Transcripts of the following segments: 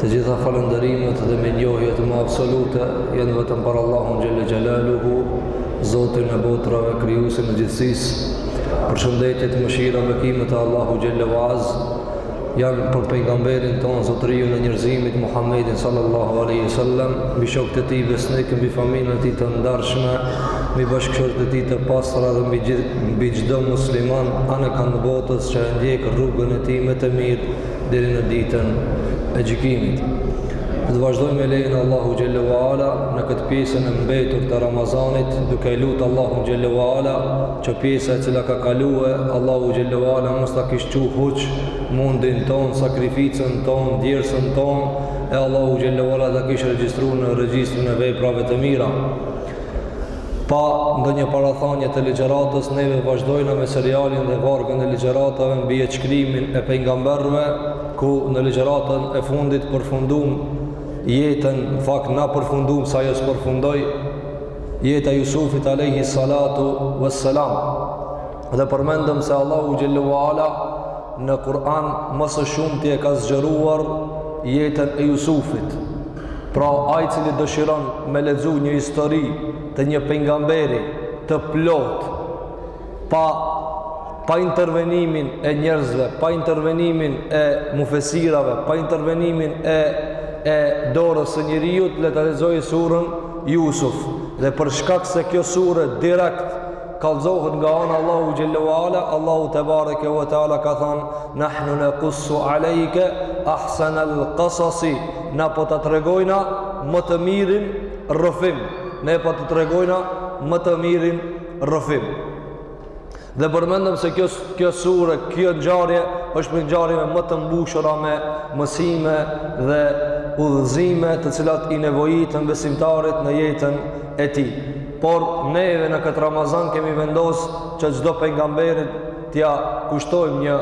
Të gjitha falënderimet dhe mirënjohjet më absolute janë vetëm për Allahun xhelle xhelaluhu, Zotin e botrave, krijuesin e gjithësisë. Përshëndetjet, mëshira, bekimet e Allahut xhelle ve ala janë për pejgamberin tonë Zotëriun e njerëzimit Muhammedin sallallahu alaihi wasallam, mbi shokët e tij besnikë, mbi familjen e tij të ndershme, mbi bashkëshortët e tij të pastra dhe mbi mbi çdo musliman anekënd botës që e ndjek rrugën e tij me të mirë deri në ditën e gjykimit. Dhe vazhdojmë me lejen e Allahut xhelle ve ala në këtë pjesën e mbetur të Ramazanit duke e lutë Allahun xhelle ve ala që pjesa e cila ka kalu Allahu xhelle ve ala mos ta kish çu huq mundin tonë, sakrificën tonë, djersën tonë e Allahu xhelle ve ala ta kish regjistru në regjistrin e veprave të mira. Pa ndonjë parathanie të ligjëratës, neve vazhdojna me serialin dhe vargun e ligjëratave mbi jetëshkrimin e pejgamberëve, ku në ligjëratën e fundit përfundumë jetën, në fakt na përfundumë se ajo s'përfundoi, jeta e Jusufit alejhi salatu ve selam. Dhe përmendëm se Allahu xhelle ve ala në Kur'an më së shumti e ka zgjeruar jetën e Jusufit. Pra ai cili dëshiron me lexu një histori të një pejgamberi të plotë pa pa intervenimin e njerëzve, pa intervenimin e mufesirave, pa intervenimin e e dorës së njeriut, le ta lexojë surën Yusuf. Dhe për shkak se kjo sure direkt kallzohet nga ana e Allahut xhelle ve ala, Allahu tebareke ve teala ka thanë, nahnu nekussu alejke ahsenel kasasi, na po ta tregojna më të mirin rrëfim, ne po të tregojna më të mirin rrëfim. Dhe përmendëm se kjo, kjo sure, kjo ngjarje, është prej ngjarjeve më të mbushura me mësime dhe udhëzime të cilat i nevojiten besimtarit në jetën e tij. Por neve në këtë Ramazan kemi vendos që çdo pejgamberi t'ia kushtojmë një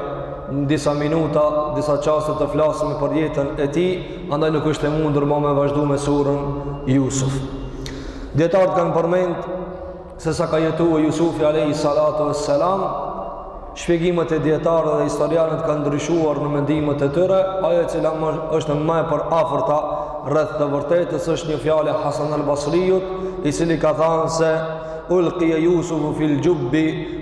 disa minuta, disa çaste të flasim për jetën e tij, andaj nuk është e mundur ma me vazhdu me surën Jusuf. Dijetarët kanë përmend se sa ka jetu Jusufi alejhi salatu ve selam, Shpjegimet e dijetarëve dhe historianëve kanë ndryshuar në mendimet e tyre, ajo e cila më është më e përafërta rreth të vërtetës është një fjalë e Hasan al-Basriut, i cili ka thanë se ulqiya Yusuf fi al-jubb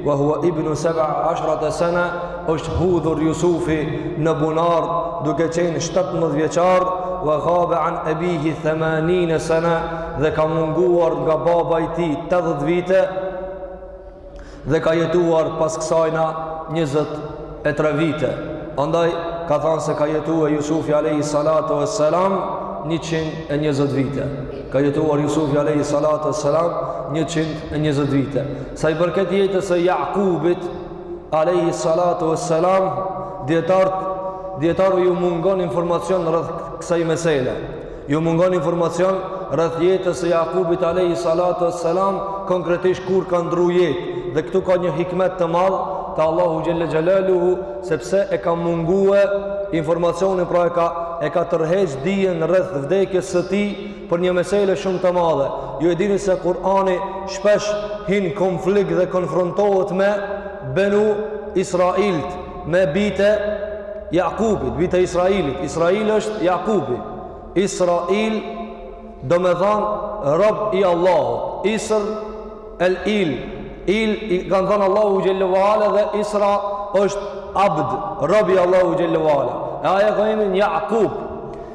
wa huwa ibn 17 sana, është hudhur Yusufi në bunar duke qenë 17 vjeçar, wa ghaba an abihi 80 sana dhe ka munguar nga baba i tij 80 vite. dhe ka jetuar pas kësajna 23 vite. Andaj, ka thanë se ka jetue Jusufi Alehi Salatu e Selam 120 vite. Ka jetuar Jusufi Alehi Salatu e Selam 120 vite. Sa i përket jetës së Jakubit Alehi Salatu e Selam, dijetarët dijetarëve ju mungon informacion rreth kësaj mesele. Ju mungon informacion rreth jetës së Jakubit alayhi salatu wassalam, konkretisht kur ka ndru jetë. Dhe këtu ka një hikmet të madh të Allahu xhelle xhelaluhu, sepse e ka mungue informacionin pra e ka e ka tërheq dijen rreth vdekjes së tij për një mesele shumë të madhe. Ju e dini se Kur'ani shpesh hin n'konflikt dhe konfrontohet me Benu Israilt, Me bijtë e Jakubit, bijtë e Israilit. Israil është Jakubi. Israil do me thanë rob i Allahut. Isra el il. Il i kanë thanë Allahu xhelle ve ala dhe Isra është abd, rob i Allahu xhelle ve ala. E ai e ka emrin Jakub.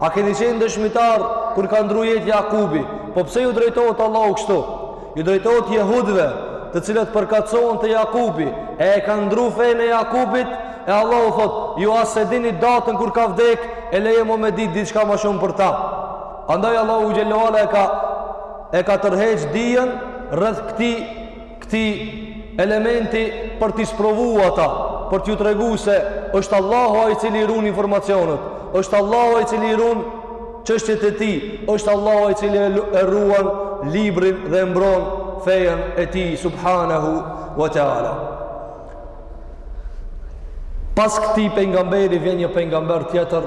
A keni qenë dëshmitarë kur ka ndru jetë Jakubi? Po pse ju drejtohet Allahu kështu? Ju drejtohet jehudve, të cilët përkatësohen te Jakubi, e e kanë ndru fenë e Jakubit, e Allahu thotë, ju as s'e dini datën kur ka vdek, e leje ma me ditë diçka ma shumë për ta. Andaj Allahu xhelle ve ala e ka, e ka tërheq dijen rreth këtij këtij elementi për t'i sprovu ata, për t'ju tregu se është Allahu ai i cili i run informacionet, është Allahu ai i cili i run çështjet e tij, është Allahu ai i cili e ruan librin dhe e mbron fenë e tij, subhanahu wa ta'ala. Pas këtij pejgamberi vjen një pejgamber tjetër,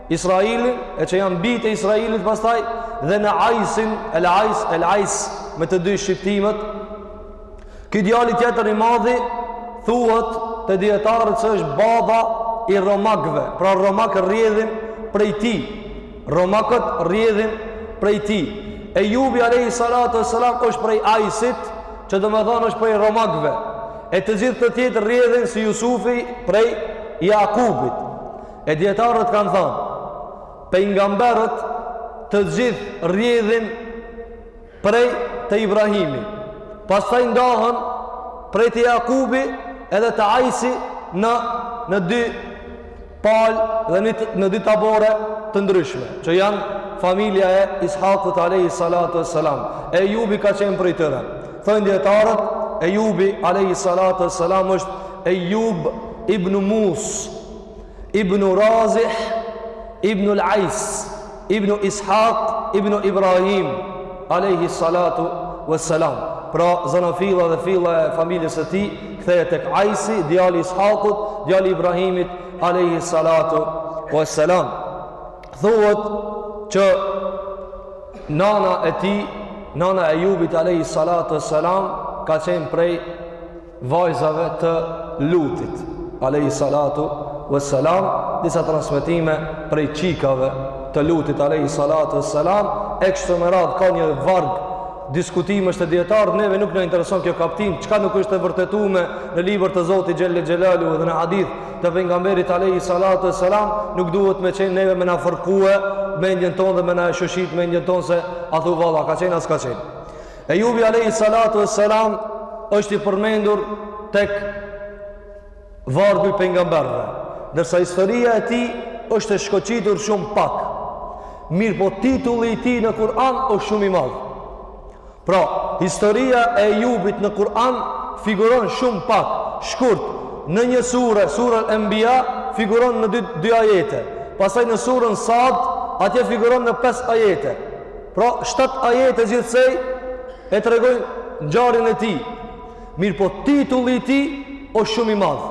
Israilin, e që janë bijtë e Israilit pastaj, dhe Ajsin, El Ais, El Ais, me të dy shqiptimet, ky djali tjetër i madhi, thuhet te dijetarët që është baba i Romakve, pra Romakët rrjedhin prej tij, Romakët rrjedhin prej tij, Ejubi Alehi Salatu e Salam është prej Ajsit, që domethonë është prej Romakve, e të gjithë të tjerët rrjedhin si Jusufi prej Jakubit, E dijetarët kanë thanë, pejgamberët të gjithë rrjedhin prej te Ibrahimi. Pastaj ndahen prej te Jakubi edhe te Ajsi në, në dy palë dhe në, në dy tabore të ndryshme, që janë familja e Ishakut Alehi Salatu e Salam. Ejubi ka qenë prej tyre. Thonë dijetarët, Ejubi Alehi Salatu e Salam është Ejub ibn Mus, Ibn Razih, Ibn al-Ais, Ibn Is'haq, Ibn Ibrahim, alayhi salatu wassalam. Pra zanafilla dhe filla e familjes së tij kthehet tek Aisi, djali i Is'hakut, djali i Ibrahimit, alayhi salatu wassalam. Thuhet që nana e tij, nana e Ejubit alayhi salatu wassalam, ka qenë prej vajzave të Lutit alayhi salatu wassalam disa transmetime prej çikave të Lutit alayhi salatu wassalam e kështu me radhë ka një varg diskutimesh te dijetarët neve nuk na intereson kjo kaptin çka nuk është e vërtetume në libër të Zotit xhelle xhelaluhu dhe në hadith të pejgamberit alayhi salatu wassalam nuk duhet me qenë neve me na fërkue mendjen tonë dhe me na shoshit mendjen tonë se a thu valla ka qenë a s'ka qenë Ejubi Alehi Salatu e Selam është i përmendur tek vargu i pejgamberëve. Ndërsa historia e tij është e shkoqitur shumë pak. Mirëpo titulli i tij në Kur'an është shumë i madh. Pra, historia e Ejubit në Kur'an figuron shumë pak, shkurt, në një sure, surën Enbija, figuron në dy, dy ajete. Pastaj në surën Sad, atje figuron në pesë ajete. Pra, shtatë ajete gjithsej e tregojnë ngjarjen e tij. Mirëpo titulli i tij o shumë i madh.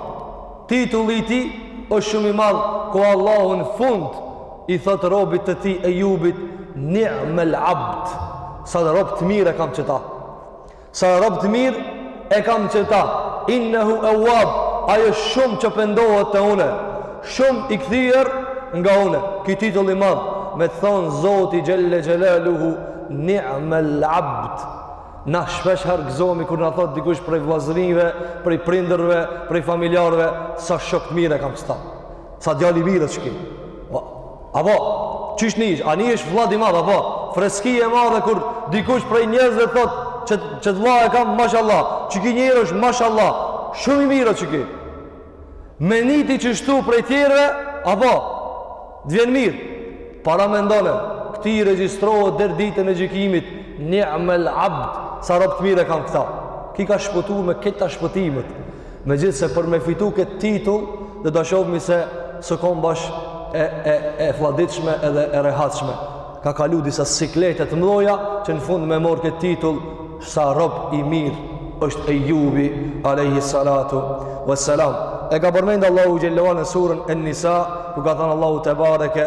Titulli i tij o shumë i madh, ku Allahu n'fund i thotë robit të tij Ejubit, ni'mel abd, sa rob të mirë e kam qëta. Sa rob të mirë e kam qëta, innehu evvab, ai o shumë që pëndohet te une, shumë i kthyer nga une, ki titull i madh, me të thonë Zoti Xhelle Xhelaluhu, ni'mel abd, na shpesh herë gëzomi kur na thotë dikush prej vllaznive, prej prindërve, prej familjarëve, sa shok të mirë e kam qëta. Sa djalë i mirë është qiki. Apo, qysh nin, a nin vëllai i madh apo? Freski e madhe kur dikush prej njerëzve thotë qe qët vëlla e kam mashallah, qiki njeri është mashallah, shumë i mirë qiki. Me ni ti qështu prej tjerëve, apo, të vjen mirë. Paramendone, këtij i regjistrohet deri ditën e gjykimit, ni'mel abd, sa rob të mirë e kam këta. Ki ka shpëtu me krejt shpëtimet. Megjithëse për me fitu këtë titull, do ta shohmi se s'ka kon bash e, e, e fladitshme edhe e rehatshme. Ka kalu disa siklete t'mdhaja që në fund me marrë këtë titull sa rob i mirë është Ejubi aleyhi salatu vë selam. E ka përmendë Allahu xhelle shanuhu në surën En-Nisa ku ka thënë Allahu tebareke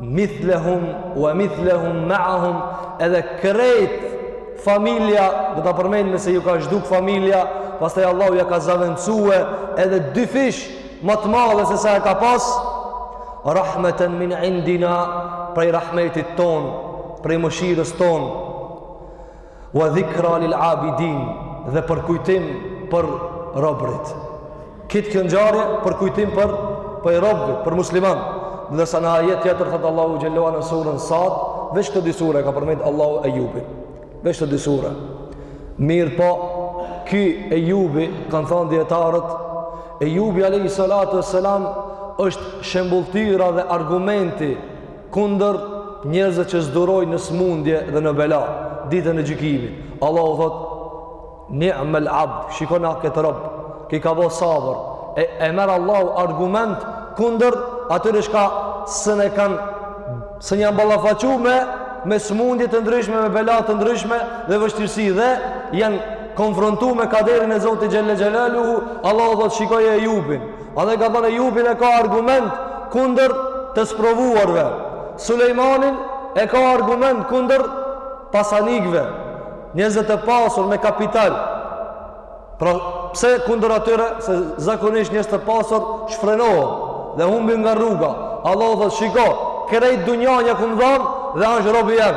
mithlehum wa mithlehum ma'ahum edhe krejt familja do t'thotë përmend se ju ka zhduk familja pastaj Allahu ja ka zavendësue edhe dyfish më të madhe se sa e ka pas rahmeten min indina prej rahmetit tonë prej mëshirës tonë Wa dhikra lil abidin dhe përkujtim për robrit. Kitë kjo ngjarje përkujtim për për robrit, për musliman. Ndërsa në ajet tjetër thotë Allahu xhelle ue ala në surën Sad, veç këto dy sure ka përmend Allahu Ejubin. Veç këto dy sure. Mirëpo, ky Ejubi, kanë thënë dijetarët, Ejubi alayhi salatu wassalam është shembëlltyra dhe argumenti Kundër njerëzve që s'durojnë në smundje dhe në bela, ditën e gjykimit. Allahu thotë, ni'mel abd, shikone këtë rob, ky ka bo sabër, e, e merr Allahu argument kundër atyre çka s'e kanë, s'janë ballafaqu me, me smundje të ndryshme, me bela të ndryshme dhe vështirësi dhe janë konfrontu me kaderin e Zotit xhelle xhelaluhu, Allahu thotë, shikoje Ejubin, Andaj ka thënë Ejubin e ka argument kundër të sprovuarve. Sulejmanin e ka argument kundër pasanikëve, njerëzve të pasur me kapital. Pra, pse kundër atyre se zakonisht njerëzit e pasur shfrenohen dhe humbin nga rruga. Allahu thotë, "Shiko, krejt dunjanë ia kum dhon dhe është robi jem."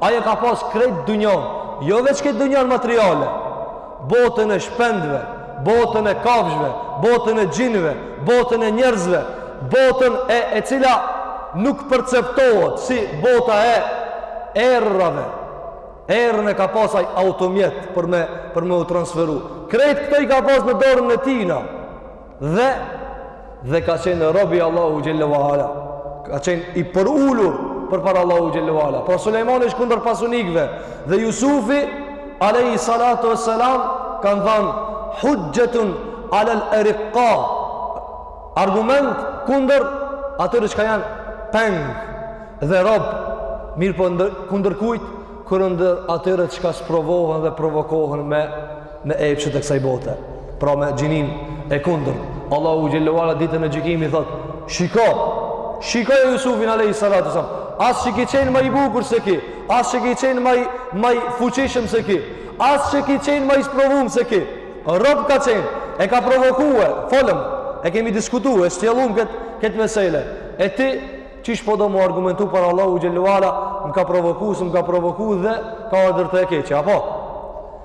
Ai e ka pas krejt dunjanë, jo veç këtë dunjanë materiale, botën e shpendëve, botën e kafshëve, botën e xhinëve, botën e njerëzve, botën e e cila nuk perceptohet si bota e erërave. Erën e ka pas ai automjet për me për me u transferu. Krejt këto i ka pas në dorën e tina. Dhe dhe ka qenë rob i Allahut xhelle ue ala. Ka qenë i përulur përpara Allahut xhelle ue ala. Pra Sulejmani është kundër pasunikëve dhe Jusufi alayhi salatu wassalam kanë thënë hujjatun ala al-irqa. Argument kundër atyre çka janë peng dhe rob mirëpo ndër, kundër kujt kundër atyre çka sprovohen dhe provokohen me epshet e kësaj bote pra me gjinin e kundërt Allahu xhelle ue ala ditën e gjykimit thotë shiko shikoje Jusufin alejhi salatu selam as që ke qenë ma i bukur se ky as që ke qenë ma i, ma i fuqishëm se ky as që ke qenë ma i sprovum se ky rob ka qenë e ka provokue folëm e kemi diskutu e shtjelluam këtë kët mesele e ti qysh po do m'u argumentu për Allahun xhelle ue ala më ka provoku s'më ka provoku dhe ka ardh rrethana e keqe apo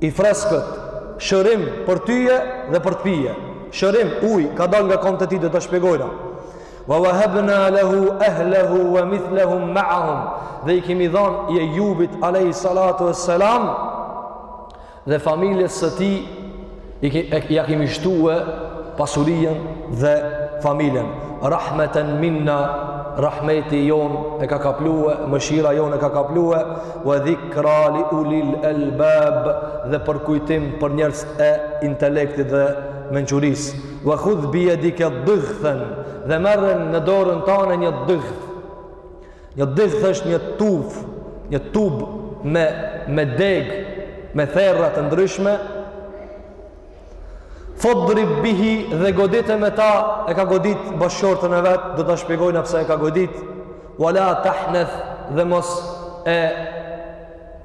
I freskët, shërim për tyje dhe për t'pi. Shërim, uj, ka dal nga komt e tij do ta shpjegojna. Wa wahebna lehu ehlehu wa mithlehum ma'ahum. Dhe i kemi dhan Ejubit alejhi salatu ve selam dhe familjes së tij ja kemi shtue pasurien dhe familjen rahmeten minna rahmeti jonë e ka kaplue mëshira jonë e ka kaplue wa dhikra li ulil elbab dhe përkujtim për njerëz e intelektit dhe mençurisë wa khudh bijedike dighthen dhe merre në dorën tane një dighth Një dighth është një tufë, një tubë me me degë, me therra të ndryshme. Fadrib bihi dhe godite me ta, e ka godit bashkëshortën e vet, do ta shpjegojna pse e ka godit. Wala tahneth dhe mos e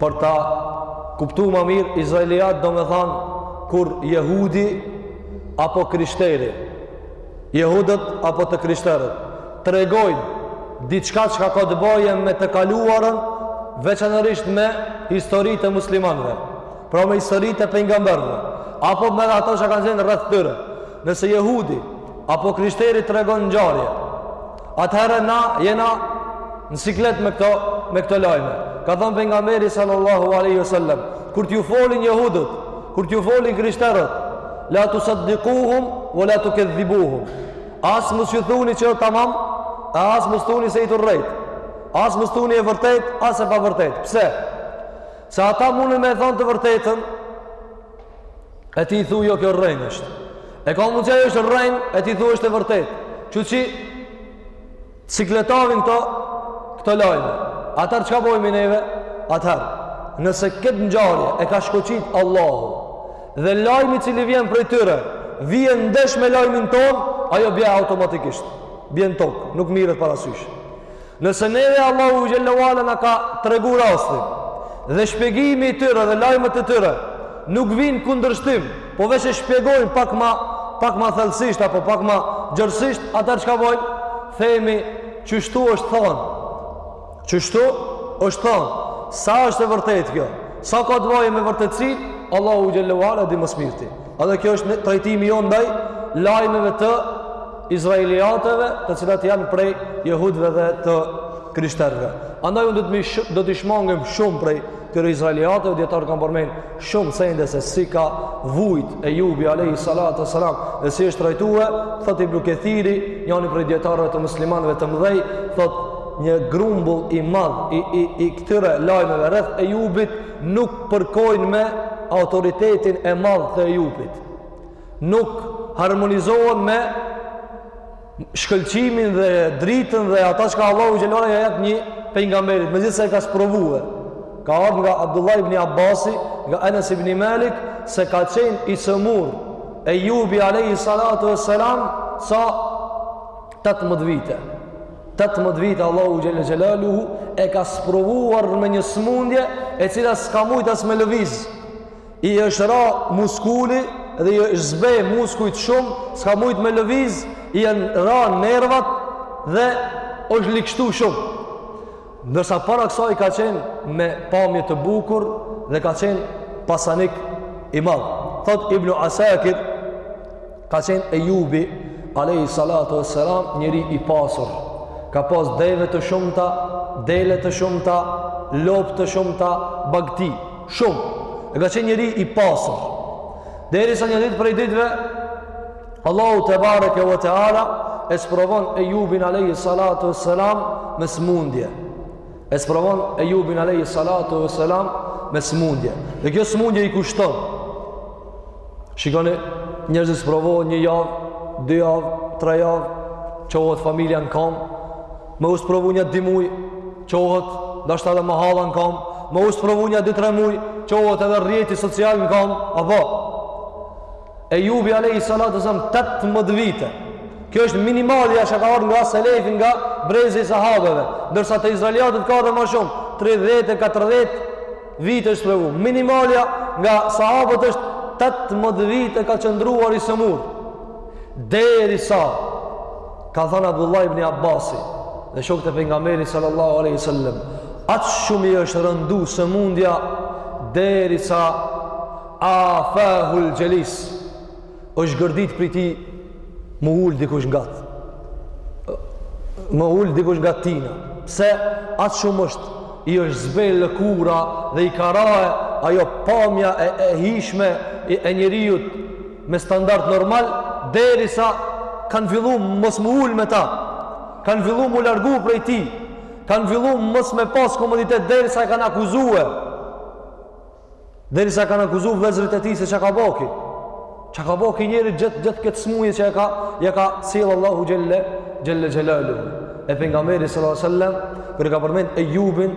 Për ta kuptu ma mirë, israiliat domethanë kur jehudi apo krishteri, jehudët apo të krishterët, të regojnë diçka çka ka të bëjë me të kaluarën, veçanërisht me historitë e muslimanëve, pra me historitë e pejgamberëve, apo me ato çka kanë qenë rreth tyre. Nëse jehudi apo krishteri tregon ngjarje, Atëherë na jena në siklet me këto, me këto lajme. Ka thonë pejgamberi sallallahu alejhi ve sellem, kur t'ju folin jehudët, kur t'ju folin krishterët, la tusaddikuhum, ve la tukedhibuhum. As mos ju thuni që është tamam, e as mos thuni se je tu rrejt. As mos thuni e vërtetë, as e pavërtetë. Pse? Se ata munden me thonë të vërtetën, E ti thue jo kjo rrenë është. E ka mundësi ajo është rrenë, e ti thue është e vërtetë. Që që cikletavin këto, këto lajme. Atëherë çka bojmi neve? Atëherë, nëse këtë ngjarje e ka shkoqit Allahu, dhe lajmi i cili vjen prej tyre, vjen ndesh me lajmin tonë, ajo bje automatikisht. Bjen n'tokë, nuk mirret parasysh. Nëse neve Allahu xhelle ve ala na ka tregu rastin, dhe shpjegimi i tyre dhe lajmet e tyre, nuk vijnë n' kundërshtim, po veç e shpjegojnë pak ma, pak ma thellësisht, apo pak ma gjerësisht, atëherë çka bojmë, themi, qështu është thonë, qështu është thonë, sa është e vërtetë kjo, sa ka të bojë me vërtetësinë, Allahu xhelle ve ala e di më s'mirti. Edhe kjo është trajtimi jonë ndaj lajmeve të izraeliateve, të cilat janë prej jehudëve dhe të krishterëve. Andaj unë do t'i sh, do të shmangem shumë prej këtyre izraeliateve, dijetarë kanë përmend shumë sende se si ka vujt Ejubi alejhi salatu ve selam, dhe si është trajtuar, thotë Ibn Kathiri, njëri prej dijetarëve të muslimanëve të mëdhenj, thotë një grumbull i madh i i i këtyre lajmeve rreth Ejubit nuk përkojnë me autoritetin e madh të Ejubit. nuk harmonizohen me shkëlqimin dhe dritën dhe ata çka Allahu xhele ve ala ja jep një pejgamberit, megjithëse e ka sprovue. Ka ardhë nga Abdullah ibn Abbasi, nga Enes ibn Malik, se ka qenë i sëmurë Ejubi alejhi salatu ve selam sa 18 vite. 18 vite Allahu xhele xhelaluhu e ka sprovuar me një smundje e cila s'ka mujtë as me lëvizë. I është ra muskuli dhe i është zbe muskujt shumë, s'ka mujtë me lëviz, i janë ra nervat dhe është ligështu shumë. Ndërsa para kësaj ka qenë me pamje të bukur dhe ka qenë pasanik i madh. Thotë Ibnu Asakir, ka qenë Ejubi, alejhi salatu ve selam, njeri i pasur. Ka pas deve të shumta, dele të shumta, lopë të shumta, bagti. Shumë. E ka qenë njeri i pasur. Derisa një ditë prej ditëve, Allahu tebareke ve teala, e sprovon Ejubin alejhi salatu ve selam me sëmundje. E sprovon Ejubin alejhi salatu ve selam me sëmundje. Dhe kjo sëmundje i kushton. Shikoni, njerëzit sprovohen një javë, dy javë, tre javë, çohet familja në kamë, me u sprovu nja dy muj, çohet ndashta edhe mëhalla në kamë, me u sprovu nja dy tre muj, çohet edhe rrjeti social në kamë, a po. Ejubi alejhi salatu ve selam 18 vite. Kjo është minimalja që ka ardhë nga selefi nga brezi i sahabeve, ndërsa te izraeliatet ka dhe ma shumë, 30 e 40 vite është sprovu. Minimalja nga sahabët është 18 vite ka qëndruar i sëmurë. Derisa, ka thënë Abdullah ibn Abbasi, dhe shokët e pejgamberit sallallahu aleyhi sallam, aq shumë i është rëndu sëmundja, derisa, afahul xhelis, është gërdit prej tij, m'u ulë dikush ngat, m'u ulë dikush ngat tina, pse aq shumë është, i është zbe lëkura dhe i ka ra ajo pamja e, e hishme e, e njeriut, me standard normal derisa kanë fillu mos me u ulë me ta kanë fillu me u largu prej tij kanë fillu mos me pas komoditet derisa e kanë akuzue derisa e kanë akuzu vllezërit e tij se çka ka bo ky çka ka bo ky njeri gjithë këtë smuje që e ka ja ka sjellë Allahu xhelle xhelaluhu e pejgamberi sallallahu sallam kur e ka përmend Ejubin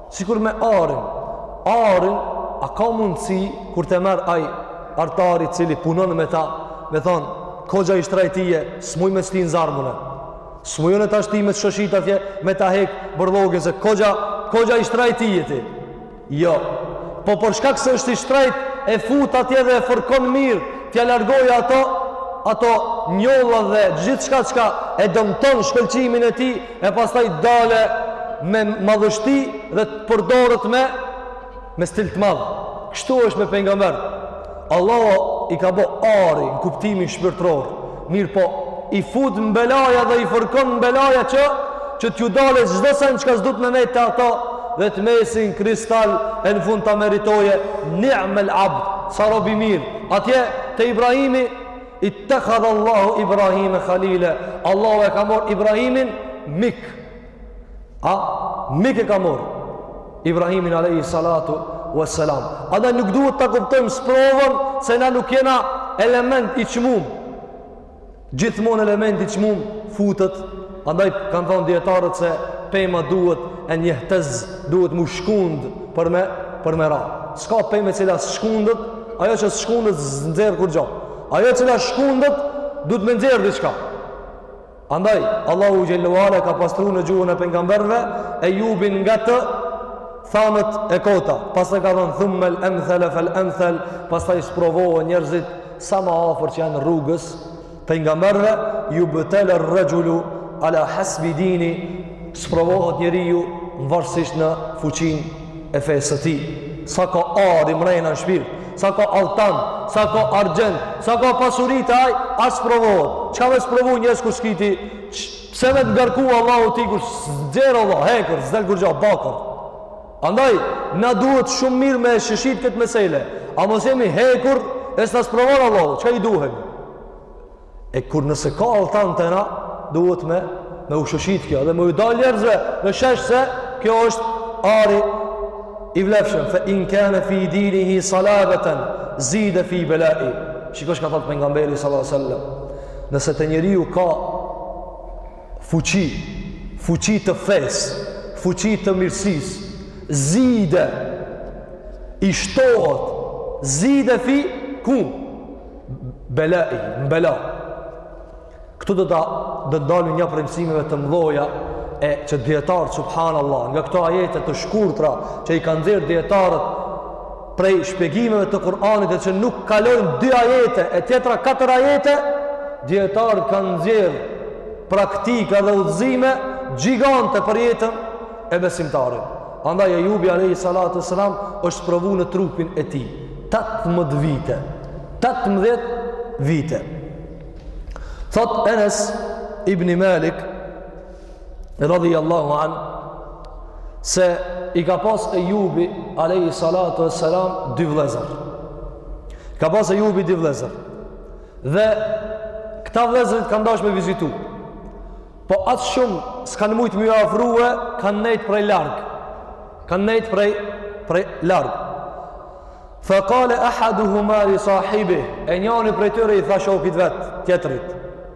Sikur me arin, arin, a ka mundësi, kur e merr ai, artari i cili punon me ta, me thonë, koxha i shtrajt je, s'muj me shti në zjarm unë, s'muj unë me ta shti me shoshit atje, me ta hek bërlogin, se koxha, koxha i shtrajt je ti. Jo, po për shkak se është i shtrajt, e fut atje dhe e fërkon mirë, t'ja largojë ato, ato njolla dhe gjithçka çka e dëmton shkëlqimin e tij, e pastaj del me madhështi dhe të përdoret me me stil të madh. Kështu është me pejgamberë. Allah i ka bo ari në kuptimin shpirtror, mirëpo i fut në belaja dhe i fërkon në belaja që që t'ju dale çdo sen çka s'duhet me nejtë te ata dhe të mesin kristal e në fund të meritojnë ni'mel abd, sa rob i mirë. Atje te Ibrahimi Ittakhadha Allahu Ibrahime Khalile Allahu e ka mor Ibrahimin mik A, mik e ka mor Ibrahimin Alehi Salatu Veselam Andaj na duhet ta kuptojmë sprovën Se na nuk jena element i çmum Gjithmonë elementi i çmum futet Andaj kanë thonë dietarët se pema duhet e njehtë, duhet m'u shkund për me për me ra. S'ka pemë e cila shkundet, ajo që s'shkundet s'nxjerr kurgjë. Ajo e cila shkundet duhet me nxjerr diçka. Andaj Allahu xhelle ue ala ka pastru në gjuhën e pejgamberëve Ejubin nga të thanët e kota. Pastaj ka thënë thummel emthal fal emthal, pastaj sprovohen njerëzit sa më afër që janë rrugës Pejgamberëve jubtele rrexhulu ala hasbi dini sprovohet njeriu nvarësisht në fuqinë e fesë së tij sa ka ari mrena në shpirt sa ka altan, sa ka argjend sa ka pasuri te ai ai sprovohet çka me sprovu në qoftë se kur s'ki ti pse me të ngarku Allahu ty kur s'nxjerr veç hekur, s'del kurgja bakër Andaj, na duhet shumë mirë me e shoshit këtë mesele. A mos jemi hekur e s'na sprovon Allahu, çka i duhemi? E kur nëse ka altan te na, duhet me, me u shoshit kjo, dhe me ju dalë njerëzve në shesh se kjo është ari i vlefshëm, fe in kane fi dinihi salabeten, zide fi belaihi. Shiko çka thotë pejgamberi sallallahu sallam, nëse te njeriu ka Fuqi, fuqi të fesë, fuqi të mirësisë, zide, i shtohet, zide fi, ku? Belai, në bela. Këtu do ta, do të dalim një prej mësimeve të mdhaja, e që dijetarët, subhanallah, nga këto ajete të shkurtra, që i kanë nxjerrë dijetarët, prej shpjegimeve të Kur'anit e që nuk kalojnë dy ajete e tjetra katër ajete, dijetarët kanë nxjerrë praktika dhe udhëzime gjigante për jetën e besimtarit. Andaj Ejubi Alejhi Salatu Wassalam është provu në trupin e tij. 18 vite. 18 vite. Thotë Enes Ibni Malik, radhiyallahu anh se i ka pas Ejubi alayhi salatu wassalam dy vëllezër i ka pas Ejubi dy vëllezër dhe këta vëllezërit kanë dash me vizitu po as shumë s'kanë mujtë m'ju afrue kanë nejtë prej larg kanë nejtë prej prej larg fa qala ahaduhuma li sahibi e njani prej tyre i tha shokit vet tjetrit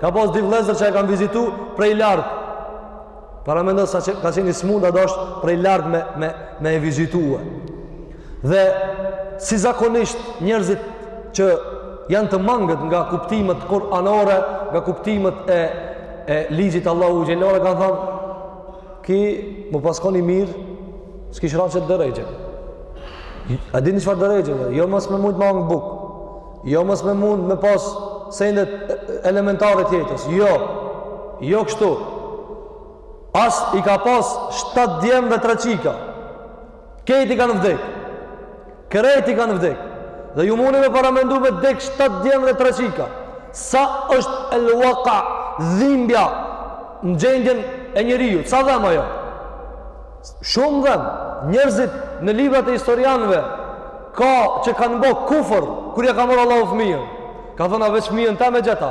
Ka pas dy vëllezër që e kanë vizitu prej larg. Paramendo sa që ka qenë i smundë, a dashtë prej larg me me me e vizitue. Dhe si zakonisht njerëzit që janë të mangët nga kuptimet kuranore, nga kuptimet e e ligjit Allahu xhelal kanë thanë ky me pas kon i mirë, s'kish rënë n'qet derexhe. A dini çfarë derexhe? Jo mos me mujt me hangër bukë. Jo mos me mujt me pas sendet elementare të jetës. Jo. Jo kështu. As i ka pas 7 djem dhe 3 çika. Krejt i kanë vdek. Krejt i kanë vdek. Dhe ju muni me paramendu me dek 7 djem dhe 3 çika. Sa është el waqa dhimbja në gjendjen e njeriut. Sa dhem ajo? Shumë dhem, njerëzit në librat e historianëve ka që kanë bë kufër kur ja ka marrë Allahu fëmijën. Ka thënë a veç fëmijën tem e gjete?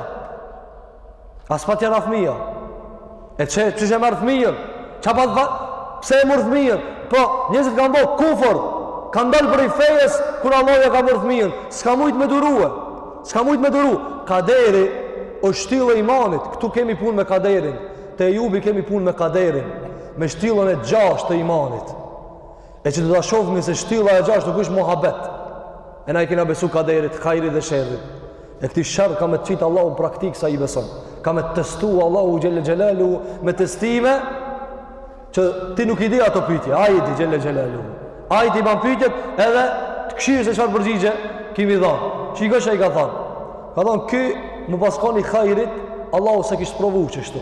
A s'pat tjera fëmija? E çe qysh e marr fëmijën? Ça pa va? Pse e mor fëmijën? Po, njerëzit kanë bë kufër. Kanë dalë prej fejes kur Allahu ja ka marrë fëmijën. S'ka mujt me durue. S'ka mujt me duru. Kaderi është shtyllë e imanit. Ktu kemi punë me kaderin. Te Ejubi kemi punë me kaderin. me shtyllën e gjashtë të imanit. E që do ta shofmi se shtylla e gjashtë nuk është muhabet. E na i kena besu kaderit, hajrit dhe sherrit. E këtij sherr ka me të qitë Allahu n'praktikë sa i beson. Ka me të testu Allahu xhelle xhelaluhu me testime që ti nuk i di ato pytje. Ai t'i, xhelle xhelaluhu, ai t'i ban pytjet edhe të kshyr se çfarë përgjigje ki me dhanë. Qikështu ai ka thanë. Ka thanë, ky me pas kon i hajrit, Allahu s'e kish provu qështu.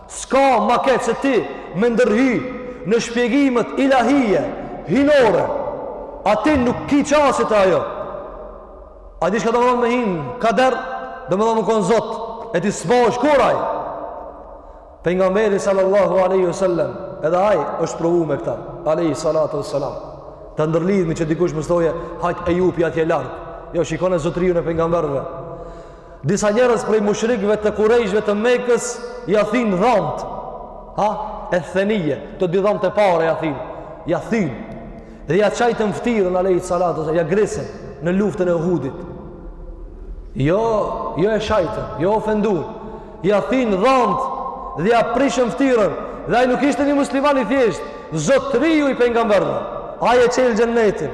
S'ka ma keq se ti me ndërhy në shpjegimet ilahije, hyjnore. A ti nuk ki qasje te ajo. A di shka domethon me hi n'kader, domethon me konë zot, e ti s'bohesh kurr aj. Pejgamberi sallallahu aleyhi sallam, edhe aj është provu me këta, aleyhi sallatu sallam. Ta ndërlidhmi që dikush mos thojë, hajt Ejupi atje larg. Jo, shikone zotriun e pejgamberëve. Disa njerëz prej mushrikëve të Kurejshve të Mekës ja thin dhamt. Ha, e thenije, të dy dhamt e parë ja thin. Ja thin. Dhe ja çajtën ftirën alejhi salatu, ja grisën në luftën e Uhudit. Jo, jo e shajtën, jo ofendun. Ja thin dhamt dhe ja prishën ftirën. Dhe ai nuk ishte një musliman i thjeshtë, zotëriu i pejgamberëve. Ai e çel xhenetin.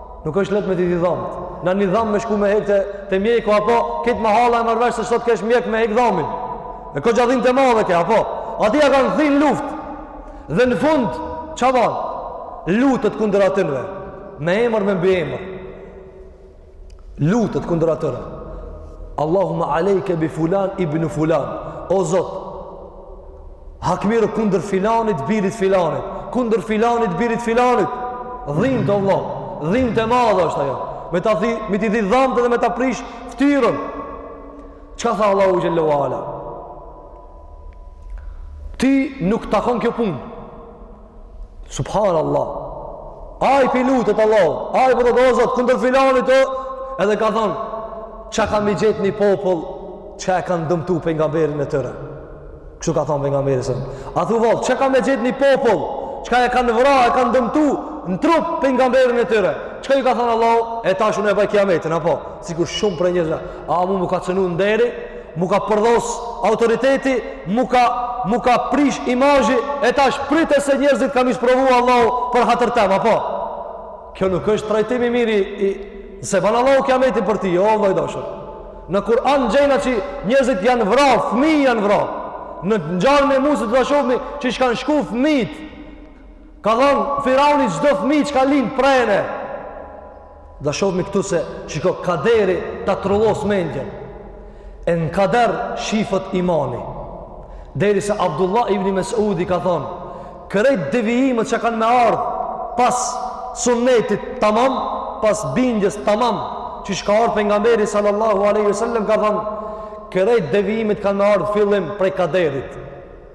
Nuk është lehtë me t'i thi dhamt. Na një dham me shku me hek te mjeku apo krejt mahalla e merr vesh se sot kesh mjek me hek dhamin. E koxha dhimt e madhe ke apo. Atij ja kanë thi n'luft. Dhe në fund ça ban? Lutet kundër atynve. Me emër me mbiemër. Lutet kundër atynve. Allahumma alejke bi fulan ibn fulan. O Zot, Hakmirru kundër filanit, birit filanit, kundër filanit, birit filanit, dhimt, vlla, dhimt e madhe është ajo, me ta thi, me t'i thi dhamt edhe me ta prish ftyrën. Ça tha Allahu xhelle ue ala? Ti nuk t'takon kjo punë, Subhanallah. Ai p'i lutet Allahut, ai po thot o zot, kundër filanit, edhe ka thonë, çka ka me gjet një popull, që e kanë dëmtu pejgamberin e tyre. Kështu ka thonë pejgamberi. A thu vallë, çka ka me gjet një popull, çka e kanë vra, e kanë dëmtu, në trup pejgamberin e tyre. Çka ju ka thonë Allahu, e tash une e bëj kiametin, apo? Sikur shumë prej njerëzve, a mu m'u ka cenu nderi, m'u ka përdhos autoriteti, m'u ka, m'u ka prish imazhi, e tash pritet se njerëzit ka me i sprovu Allahu për hatër tem, apo? Kjo nuk është trajtim i mirë, s'e ban Allahu kiametin për ty, o vlla i dashur. Në Kur'an gjejna që njerëzit janë vra, fmi janë vra. Në ngjarjen e Musës ta shofmi qysh kanë shku fmit. Ka thonë, Firauni çdo fmi çka lin prejene. Ta shohmi këtu se shiko kaderi ta trullos mendjen. E në kader shifet imani. Derisa Abdullah ibn Mesudi ka thonë, krejt devijimet që kanë me ardhë pas sunnetit tamam, pas bindjes tamam, qysh ka ardhë pejgamberi sallallahu aleyhi sallam ka thonë, krejt devijimet kanë me ardhë fillim prej kaderit.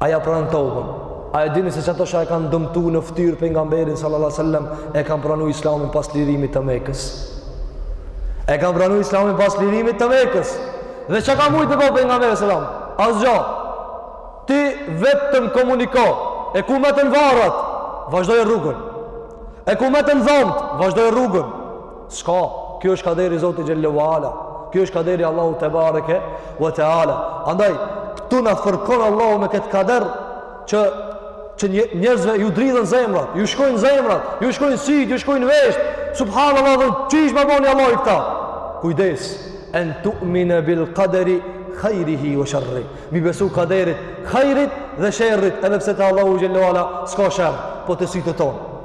A ja pranë teuben? A e dini se qata çë e kanë dëmtu në ftyrë pejgamberin sallallahu sallam e kanë pranu islamin pas lirimit të mekës? E kanë pranu islamin pas lirimit të mekës? Dhe çka ka mujt me bo pejgamberi sallam? Asgjo, ti vetëm komuniko, edhe ku me t'non varrët, vazhdoje rrugën. Edhe ku me t'non dhamt, vazhdoje rrugën. S'ka, kjo është kaderi i Zotit Xhelle wa Ala, kjo është kaderi i Allahut Tebareke wa Teala. Andaj, këtu na fërkon Allahu me këtë kader që, që njerëzve ju dridhen zemrat, ju shkojnë zemrat, ju shkojnë syt, ju shkojnë vesht, subhanallah dhe qysh m'i boni Allahi këta? Kujdes, en tu'mine bil kaderi hajrihi wa sherrihi. M'i besu kaderit, hajrit dhe sherrit, edhe pse te Allahu Xhelle wa Ala s'ka sherr, po te sytë tonë.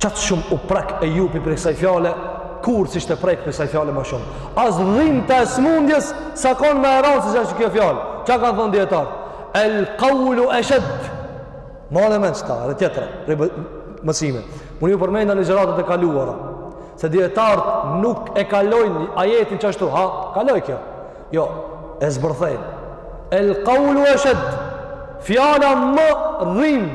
Qaq shumë u prek Ejupi prej kësaj fjale, kurr s'ishte prek prej kësaj fjale ma shumë. As dhimt e smundjes s'a konë ma e ranë siç kjo fjale. Ça kan thonë dijetarët? El kaulu eshedd. Mani mend qëta, edhe tjetra, për mësime. Ju përmenda në ligjëratat e kaluara, se dijetarët nuk e kalojnë ajetin qashtu, ha, kaloi kjo. Jo, e zbërthejnë. El kaulu eshedd. Fjala më dhimb,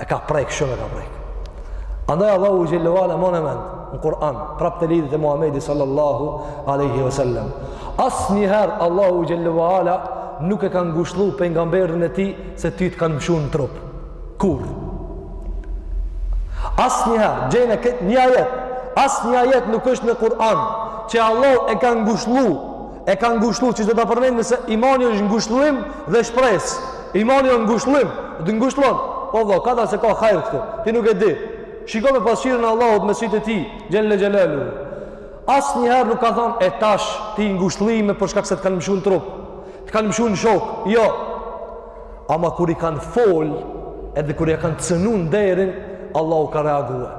e ka prek shumë e ka prek andaj Allahu Xhelle wa Ala mane mend në Kur'an prap te lidhjet e Muhammedit sallallahu aleyhi ve sellem asnjëherë Allahu Xhelle wa Ala nuk e ka ngushllu pejgamberin e tij se ty të kanë mshu në trup kurr asnjëherë gjeje këtë një ajet asnjë ajet nuk është në Kur'an që Allahu e ka ngushllu e ka ngushllu siç do ta përmendim se imani është ngushëllim dhe shpresë. Imani është ngushëllim, të ngushëllon. Po vëlla, ka dalë se ka hajr këtu. Ti nuk e di. Shiko me pasqyrën e Allahut me sytë e tij, xhelle xhelalu. Asnjëherë nuk ka thanë e tash ti ngushëllime për shkak se të kanë mshu n'trup. Të kanë mshu n'shokë. Jo. Ama kur i kanë fol, edhe kur i kanë cënu nderin, Allahu ka reaguar.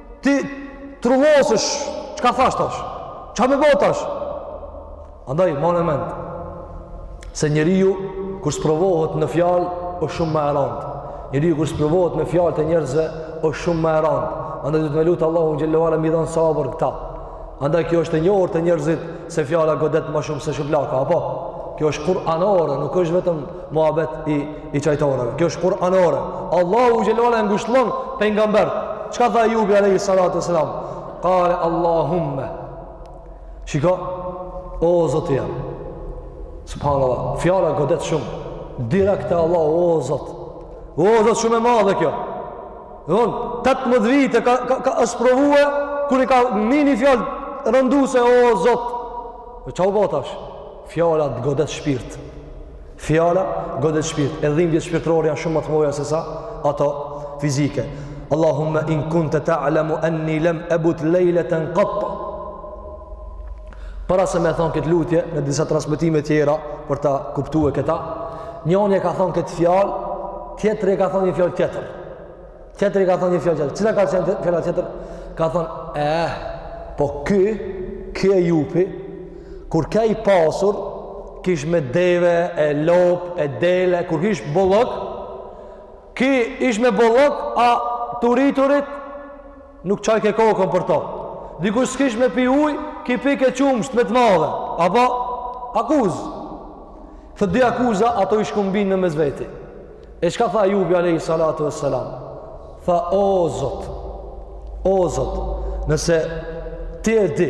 Ti truvosesh, çka tash? Çka me bo tash? Andaj, mane mend, se njeriu, kur sprovohet në fjalë, është shumë ma e randë. Njeriu, kur sprovohet në fjalë të njerëzve, është shumë ma e randë. Andaj, duhet me lutë Allahun xhelle wa ala, m'i dhanë sabër këta. Andaj, kjo është e njohur te njerëzit, se fjala godet ma shumë se shuplaka, apo? Kjo është kuranore, nuk është vetëm muhabet i i çajtoreve. Kjo është kuranore. Allahu xhelle e ngushllon pejgamberët. Çka tha Ejubi Alejhi Salatu ve Selam? Kale Allahumme. Shiko, o Zoti jem. Subhanallah, fjala godet shumë. Direkt te Allahu, o Zot. O Zot shumë e madhe kjo. Thon, 18 vite ka, ka, ka e sprovue, kur e ka ni ni fjalë randuse, o Zot. Ça u bo tash? Fjala të godet shpirt. Fjala të godet shpirt. E dhimbjet shpirtërore janë shumë më të mëdha se sa ato fizike. Allahumma in kunta ta'lamu anni lam abit laylatan qatt. Para se me thon këtë lutje në disa transmetime tjera për ta kuptue këta, njoni e ka thon këtë fjalë, tjetri e ka thon një fjalë tjetër. Tjetri ka thonë një fjalë tjetër. Cila ka qenë fjala tjetër? Ka thonë, eh, po ky, ky Ejubi, kur ke i pasur, kish me deve, e lop, e dele, kur kish bollok, ky ish me bollok, a turiturit, nuk çajke kokën për to. Dikush s'kish me pi uj, ky pike qumësht me të madhe. Apo, akuzë. Dhe dy akuza, ata i shkëmbyen në mes veti. E çka tha Ejubi alayhi salatu wassalam? Tha o Zot, o Zot, nëse ti e di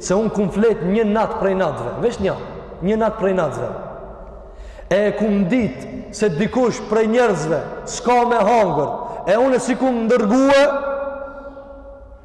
se un kum flet një natë prej natëve, veç nja, një natë prej natëve. E kum dit se dikush prej njerëzve s'ka me hangër, e unë s'i kum dërgue,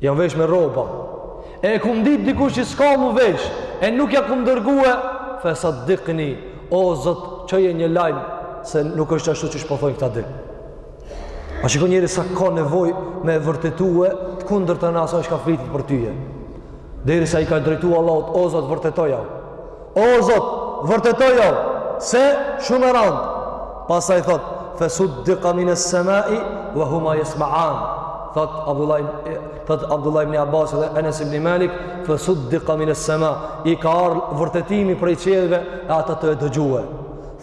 jam vesh me rroba e e kum dit dikush që s'ka mu vesh e nuk ja kum dërgue fe saddikni o zot çoje një lajm se nuk është ashtu qysh po thojnë këta dy a shikon njeri sa ka nevoj me vërtetue të kundërtën e asaj çka flitet për tyje derisa i ka drejtu Allahut o zot vërtetoja O Zot, vërtetoja, se, shumë e randë. Pastaj thot, fe suddika mines semai, ve huma jesmaan. Thot Abdullah, thot Abdullah ibn Abbas dhe Enes ibn Malik, fe suddika mines sema, i ka ardh vërtetimi prej qiejve, e ata tu e dëgjue.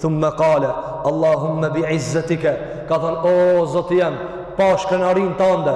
Thumme kale, Allahumme bi izzetike, ka thon, o Zot jem, pash krenarinë tande,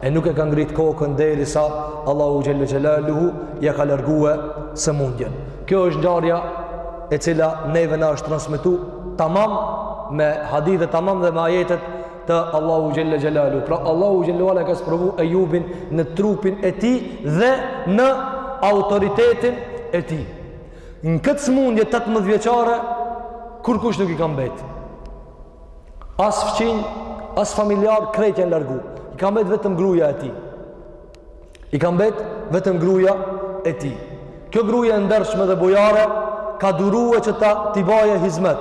e nuk e ka ngrit kokën derisa Allahu Xhel-le Xhelaluhu ja ka largue sëmundjen. Kjo është ngjarja e cila neve na është transmetu tamam me hadithet tamam dhe me ajetet të Allahu Xhel-le Xhelaluhu. Pra Allahu Xhelaluhu ka sprovu Ejubin në trupin e tij dhe në autoritetin e tij. Në këtë sëmundje 18 vjeçare, kurkush nuk i ka mbetë. As fqinj, as familjar krejt janë largu. I ka mbet vetëm gruja e tij. I ka mbet vetëm gruja e tij. Kjo gruje e ndershme dhe bujare ka durue që ta t'i baje hizmet.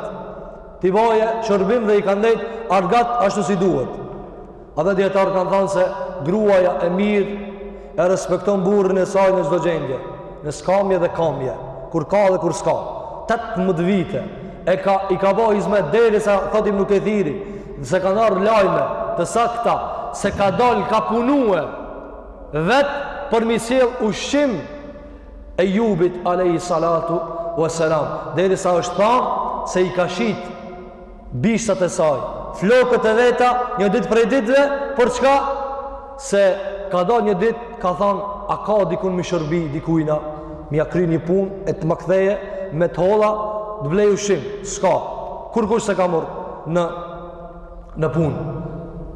T'i baje shërbim dhe i ka ndejt argat ashtu si duhet. Ata dijetarët kanë thënë se gruaja e mirë e respekton burrin e saj në çdo gjendje, në skamje dhe kamje, kur ka dhe kur s'ka. 18 vite e ka i ka bo hizmet derisa thotë Ibn Kathiri, se kanë ardhur lajme të sakta se ka dal ka punue vet për mi sjell ushqim Ejubit alayhi salatu wassalam, derisa është thanë se i ka shit Bishtat e saj, flokët e veta, një ditë prej ditëve, për çka? Se ka dalë një ditë, ka thonë, a ka dikund mi shërbi, dikujna, m'ia kry një pun, e të më kthehet, me të hola, të blej ushqim, s'ka, kurkush s'e ka marrë, në, në pun,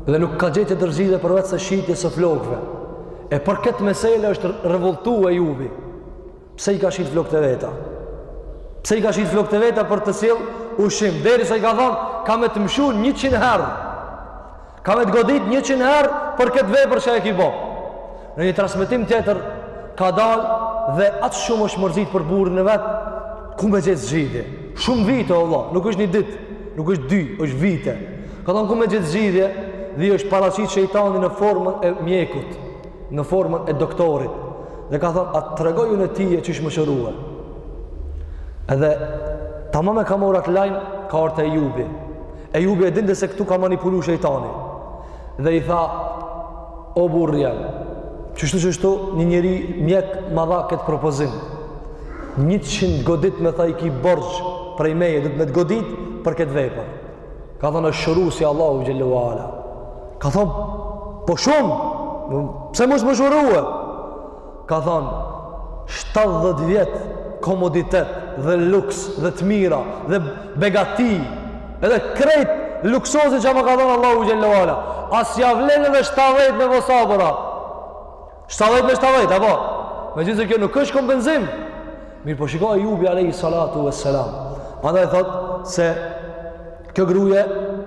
dhe nuk ka gjetë tjetër zgjidhje përveç se shitjes së flokëve, e për këtë mesele është revoltu Ejubi, Pse i ka shit flokët e veta? Pse i ka shit flokët e veta për të sjell ushqim? Derisa i ka thonë, kam me të mshu njëqind herë. Kam me të godit njëqind herë për këtë vepër që e ki bo. Në një transmitim tjetër, ka dal dhe aq shumë është mërzit për burrin e vet, ku me gjet zgjidhje? Shumë vite, o vlla, nuk është një ditë, nuk është dy, është vite. Ka thonë ku me gjet zgjidhje, dhe i është paraqit shejtani në formën e mjekut. në formën e doktorit dhe ka thonë a të tregoj unë e ti qysh me shërue edhe tamam e ka marr at lajm ka ardh te Ejubi Ejubi e dinte se këtu ka manipulu shejtani dhe i tha o burri jem qështu qështu një njeri mjek ma dha këtë propozim njëqind goditje tha i ki borxh prej meje du t' me të godit për këtë vepër Ka thënë është shëruesi Allahu xhel-le ue ala. Ka thënë, po shumë, pse mos me t' shërue? Ka thënë, 70 vjet komoditet dhe luks dhe të mira dhe begati edhe krejt luksoz që më ka dhënë Allahu xhel-le ue ala. A s'ja vlen edhe 70 me bo sabër a. 70 me 70, apo? Me gjithë se kjo nuk është kompenzim. Mirë po shiko Ejubi alejhi salatu ue selam. Andaj thot se kjo gruje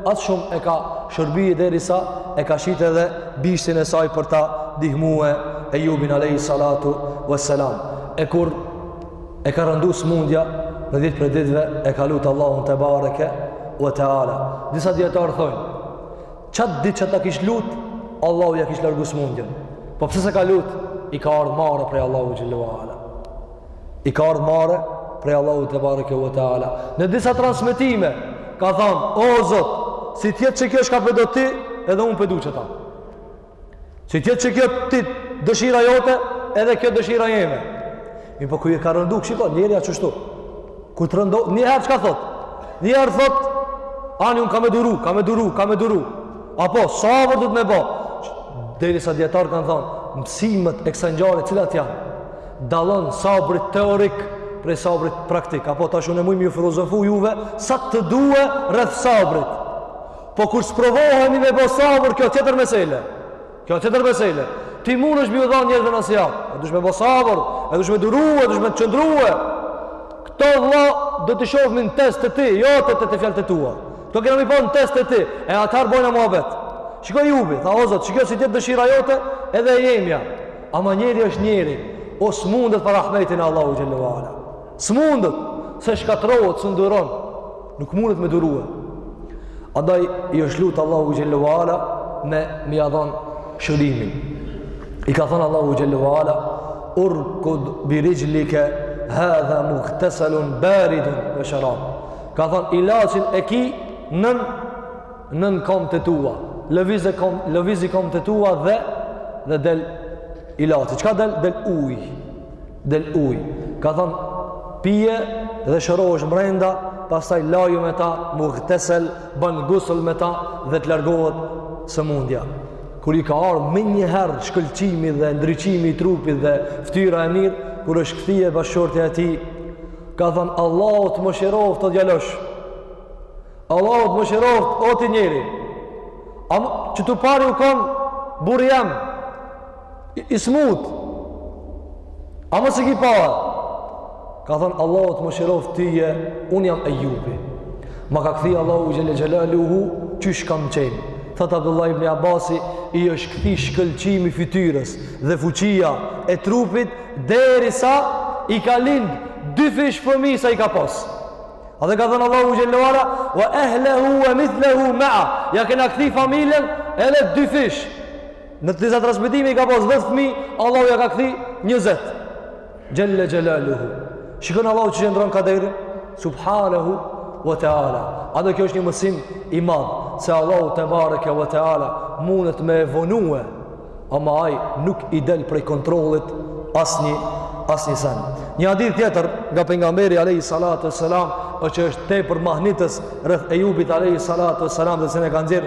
aq shumë e ka shërby derisa e ka shit edhe bishtin e saj për ta dihmue Ejubin alejhi salatu ue selam. E kur e ka rëndu sëmundja një ditë prej ditëve e ka lutë Allahun tebareke ue teala. Disa dijetarë thonë, Çat ditë çë ta kish lut, Allahu ja kish largu smundjen. Po pse s'e ka lut? I ka ardhë marre prej Allahut xhel-le ue ala. I ka ardhë marre prej Allahut tebareke ue teala. Në disa transmetime, ka thanë, o Zot, si t'jetë që kjo çka pe do ti, edhe unë pe du qeta. Si t'jetë, që kjo ti dëshira jote, edhe kjo dëshira jeme. Mirëpo kur i ka rëndu, shiko, njeri â qeshtu. Kur të rëndon, njëherë çka thot? Njëherë thot, ani unë kam me duru, kam me duru, kam me duru. Apo, sabër duhet me bo. Derisa dijetarët kanë thonë, mësimet e kësaj ngjarje, cilat janë? Dallon sabri teorik prej sabrit praktik. Apo, tash unë e muj me ju filozofu juve, sa të due rreth sabrit. Po kur sprovohemi me bo sabër, kjo tjetër mesele. Kjo tjetër mesele. Ti mundesh me ju dha njerëzve nasihat. E duhesh me bo sabër, e duhesh me duru, e duhesh me qëndrue. Këto vlla do t'i shofim në test te ti, jo te te te fjalët e tua. Këto kena me i pa në test te ti, e atëherë bojna muhabet. Shiko Ejubi, tha o Zot, shiko si t'jetë dëshira jote, edhe e jemja. Ama njeri është njeri, o s'mundet pa rahmetin e Allahut xhelle ue ala. S'mundet, se shkatrrohet, s'duron. Nuk mundet me durue. Andaj i është lutë Allahut xhelle ue ala me m'ia dhon shërimin. I ka thonë Allahu xhelle ue ala, urkud birixhlike hadha mugteselun baridun ue sherab. Ka thonë, ilaçin e ki nën, nën kom të tua. Lëvizi kom, lëvizi kom të tua dhe, dhe del ilaçi. Çka del? Del ujë. del uj ka thon pije dhe shërohesh mrenda pastaj laju me ta mughtesel ban gusl me ta dhe të largohet sëmundja kur i ka ardhë menjëherë shkëlqimi dhe ndriçimi i trupit dhe ftyra e mirë, kur është kthy bashkëshortja e tij, ka thënë, Allahu të mëshiroftë o djalosh, Allahu të mëshiroftë o ti njeri, a mos, qetu pari u konë burri jem, i smutë a mos e ki parë ka thonë Allahu të mëshiroftë ty unë jam Ejupi ma ka kthy Allahu xhelle xhelaluhu qysh kam qenë thotë Abdullah ibn Abasi i është kthy shkëlqimi i fytyrës dhe fuqia e trupit derisa i ka lind dyfish fëmi sa i ka pas a dhe ka thonë Allahu xhelle ue ala wa ehlehu wa mithlehum mea ja kena kthy familjen edhe dyfish Në disa transmetime i ka pas 10 fëmijë, Allahu ja ka kthy 20. Xhelle xhelaluhu. Shikon Allahu që e ndrron kaderin, subhanahu wa taala. A dhe kjo është një mësim i madh se Allahu tebareke wa taala mundet me e vonue, ama ai nuk i del prej kontrollit asnjë asnjë sen. Një hadith tjetër nga pejgamberi alayhi salatu wassalam, o që është tepër mahnitës rreth Ejubit alayhi salatu wassalam dhe cilin e ka nxjerr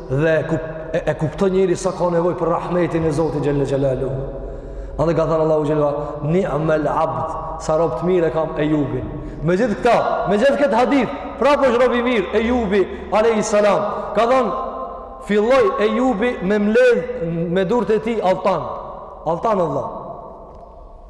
dhe e, e kupton njeri sa ka nevoj për rahmetin e Zotit xhelle xhelaluhu andaj ka thënë Allahu xhelle ue ala ni'mel abd sa rob të mirë e kam Ejubin me gjithë këta, me gjithë këtë hadith prapë është rob i mirë Ejubi alejhi selam ka thënë filloi Ejubi me mledh me durt e tij altan altan Allah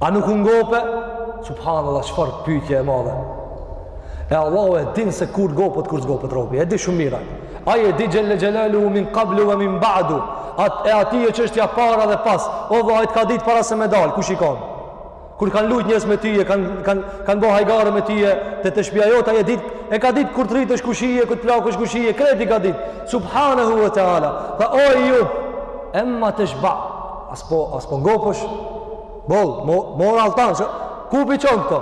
A nuk u ngope? Subhanallah, çfarë pyetje e madhe. E Allahu e din se kur ngopet, kur s'ngopet robi. E di shumë mirë. Ai e di xhelle xhelalu min qablu wa min ba'du. E atij është çështja para dhe pas. O vëlla, ai të ka ditë para se me dal, kush je kan. Kur kanë lujt njerëz me ty, e kanë kanë kanë bo hajgare me ty, te te shtëpia jote ai e ditë, e ka ditë kur të rritesh kush je, kur të plakesh kush je, krejt i ka ditë. Subhanahu wa ta'ala. Tha o Ejub, ema teshba', A s'po, a s'po ngopesh. Boll, mo, mor altan, që, ku pi çon këto?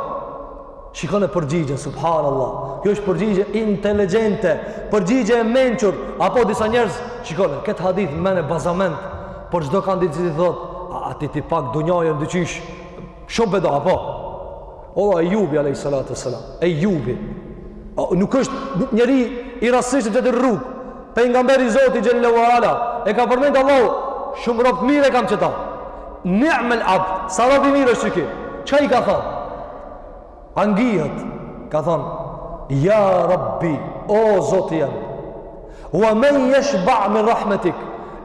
Shikone përgjigjen, subhanallah. Kjo është përgjigje inteligjente, përgjigje e mençur, apo disa njerëz, shikone këtë hadith, merrne bazament, për çdokand i cili të thot, a, a ti ti pak dunjanë diqysh, shumë pe do, apo? O Ejubi alayhi salatu wassalam, Ejubi. Nuk është një njeri i rastësishëm të rrug. Pejgamberi i Zotit xhelle ue ala e ka përmend Allahu, shumë rob i mirë e kam qeta. Ni'mal abd, sa rob i mirë është qiky. Çka i ka thënë? Angihet, ka thënë, Ja Rabbi, o Zoti jem. Wa man yashba' min rahmatik?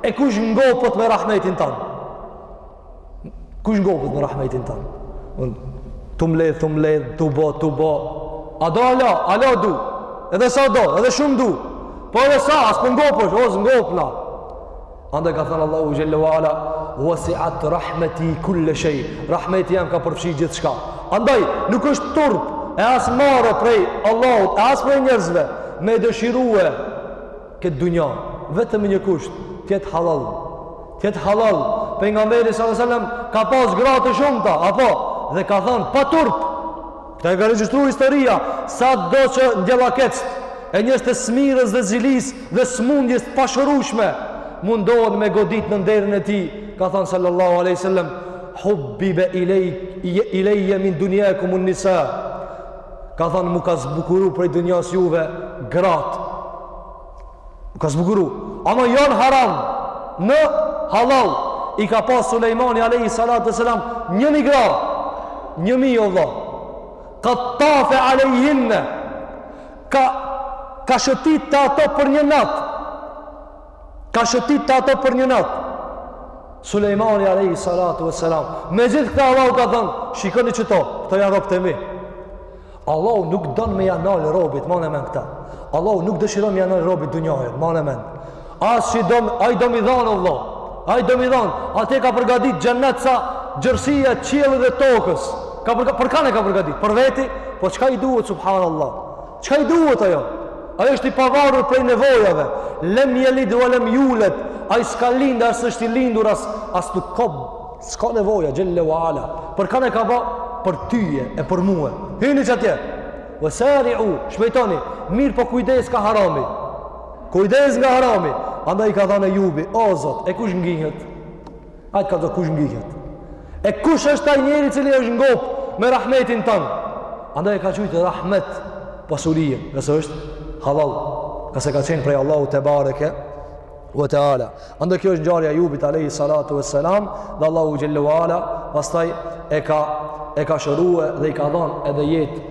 E kush ngopet me rahmetin tan? Kush ngopet me rahmetin tan? Tu mledh, tu mledh, tu bo, tu bo. A do hala, hala du. Edhe sa do, edhe shumë du. Po edhe sa, a s'po ngopesh, o s'ngopna. Andaj ka thënë Allahu xhelle ue ala, wasi'at rahmeti kulle shej. Rahmeti jem ka përfshi gjithçka. Andaj, nuk është turp, e as marre prej Allahut, e as prej njerëzve, me e dëshirue, këtë dunja vetëm me një kusht të jetë halal të jetë halal pejgamberi sallallahu alajhi wasallam ka pas gra të shumta apo dhe ka thënë pa turp këtë e ka regjistruar historia sado që ndjellakeqët e njerëzit e smirës dhe zilisë dhe smundjes të pashërushme mundohen me godit në nderin e tij ka thënë sallallahu alajhi wasallam hubbibe ilejje min dunjakum un-nisa ka thënë mu ka zbukuru prej dunjas juve gratë mu ka zbukuru ama jo n'haram në hallall i ka pas Sulejmani alejhi salatu ue selam një mijë gra një mijë o vlla kad tafe alejhinne ka ka shëtit te ato për një natë Ka shëtit ato për një natë. Sulejmani alejhi salatu ve selam. Me gjithë këta Allahu ka thënë, shikoni këto, këto janë robtë e mi. Allahu nuk don me ja nal robit, mane men këta. Allahu nuk dëshiron me ja nal robit dunjanë, mane men. Asi do, ai do me i dhanë, Allah. Ai do me i dhanë, atje ka përgadit xhennet sa gjërësia e qiellit dhe tokës. Ka përga, për kanë e ka përgadit? Për veti? Po çka i duhet, subhanallah? Çka i duhet ajo? Ai është i pavarur prej nevojave. Lem jelid ve lem juled. Ai s'ka lind, as është i lindur, as as nuk ka s'ka nevoja xhelle wa ala. Për kanë ka ba për tyje e për mua. Hyni qatje. Wa sari'u, shpejtoni. Mirëpo kujdes nga harami. Kujdes nga harami. Andaj ka thënë Ejubi, o Zot, e kush ngihet? Ai ka thënë kush ngihet. E kush është ai njeri i cili është ngop me rahmetin tan? Andaj e ka qujtë rahmet pasurie, nëse është halal, nëse ka qenë prej Allahu tebareke ve teala. Andaj kjo është ngjarja e Ejubit alayhi salatu vesselam, dhe Allahu xhelle ve ala pastaj e ka e ka shëruar dhe i ka dhënë edhe jetë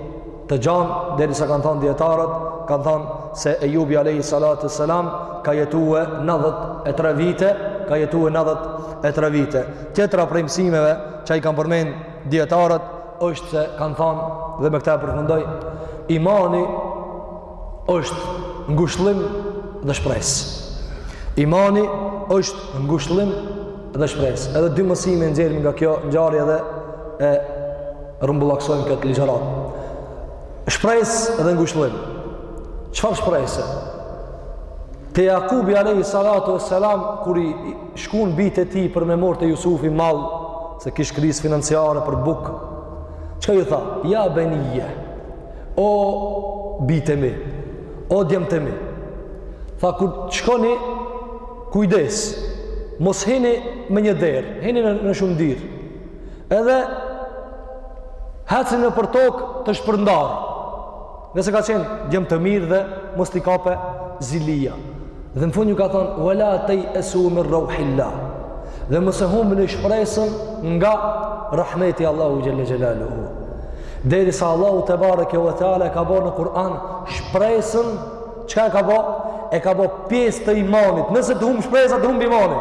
të gjatë derisa kanë thënë dietarët kanë thënë se Ejubi alayhi salatu vesselam ka jetuar 93 vite ka jetuar 93 vite tjetra prej mësimeve që i kanë përmend dietarët është se kanë thënë dhe me këtë e përfundoj imani është ngushëllim dhe shpresë. Imani është ngushëllim dhe shpresë. Edhe dy mësime nxjerrim nga kjo ngjarje dhe e rrumbullaksojmë këtë ligjëratë. Shpresë dhe ngushëllim. Çfarë shpresë? Te Jakubi alayhi salatu wassalam kur i shkuan bijtë e tij për me marrë te Jusufi mall, se kish krizë financiare për bukë. Çka ju tha? Ja benije. O bijtë e mi, o djemtë e mi, tha kur të shkoni, kujdes, mos hini me një derë, hini në, në shumë dyer, edhe hecni nëpër tokë të shpërndarë, se kanë qenë djem të mirë dhe mos t'i kapë zilia. Dhe në fund ju ka thonë, Ve la tejesu min rauhillah. Dhe mos e humbni shpresën nga rahmeti i Allahut xhelle xhelaluhu. Derisa Allahu tebareke ve teala ka bo në Kur'an shpresën, çka e ka bo? E ka bo pjesë të imanit. Nëse të humb shpresa, të humb imani.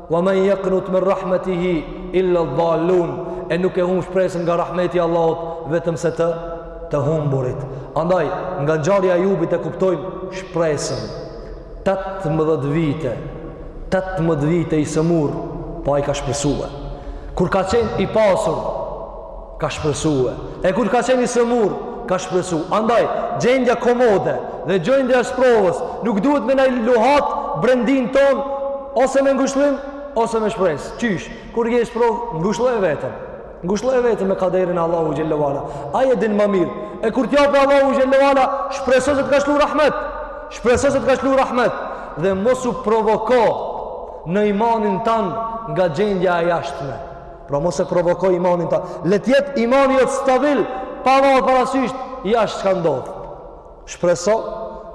Wa man yaqnut min rahmatihi illa dhallun. E nuk e humb shpresën nga rahmeti i Allahut vetëm se të të humburit. Andaj, nga ngjarja e Ejubit e kuptojmë shpresën. 18 vite, 18 vite i sëmurë, po ai ka shpresuar. Kur ka qenë i pasur, Ka shpresue. E kur ka qenë i sëmurë, ka shpresu. Andaj, gjendja komode dhe gjendja e sprovës nuk duhet me na e luhat brendinë tonë ose me ngushllim, ose me shpresë. Qysh, kur je n'sprovë, ngushlloje veten. Ngushlloje veten me kaderin e Allahut xhelle ve ala. Ai e din ma mirë. E kur t'jape Allahu xhelle ve ala, shpreso se të ka shlu rahmet. Shpreso se të ka shlu rahmet. Dhe mos u provoko në imanin tan nga gjendja e jashtme. Pra mos e provoko imanin tan. Le të jetë imani jot stabil, pa marrë parasysh jashtë çka ndodh. Shpreso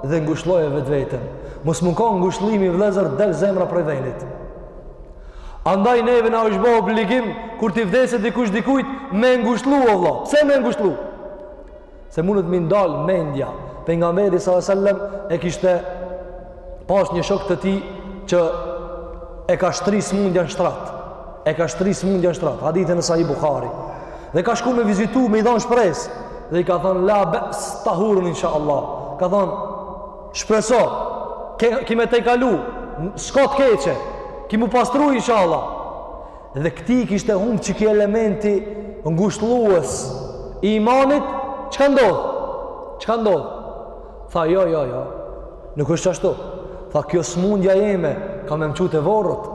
dhe ngushëlloje vetveten. Mos me kon ngushëllimi vëllazër del zemra prej vendit. Andaj neve na është bo obligim kur t'i vdese dikush dikujt me ngushëllu o vëlla. Pse me ngushëllu? se mundet m'i ndal mendja pejgamberi sallallahu alajhi wasallam e kishte pas një shok të tij që e ka shtri smundja në shtrat e ka shtri smundja në shtrat hadithi në Sahih Buhari dhe ka shku me vizitu me i dhanë shpresë dhe i ka thonë la bes tahurun insha Allah ka thonë shpreso ke, ki me tejkalu s'ka të keqe ki m'u pastru insha Allah dhe këtij i kishte humb qiki elementi ngushllues i imanit, çka ndodh? Çka ndodh? Tha, jo, jo, jo, nuk është qashtu. Tha, kjo smundja jeme, ka me m'çu te vorret.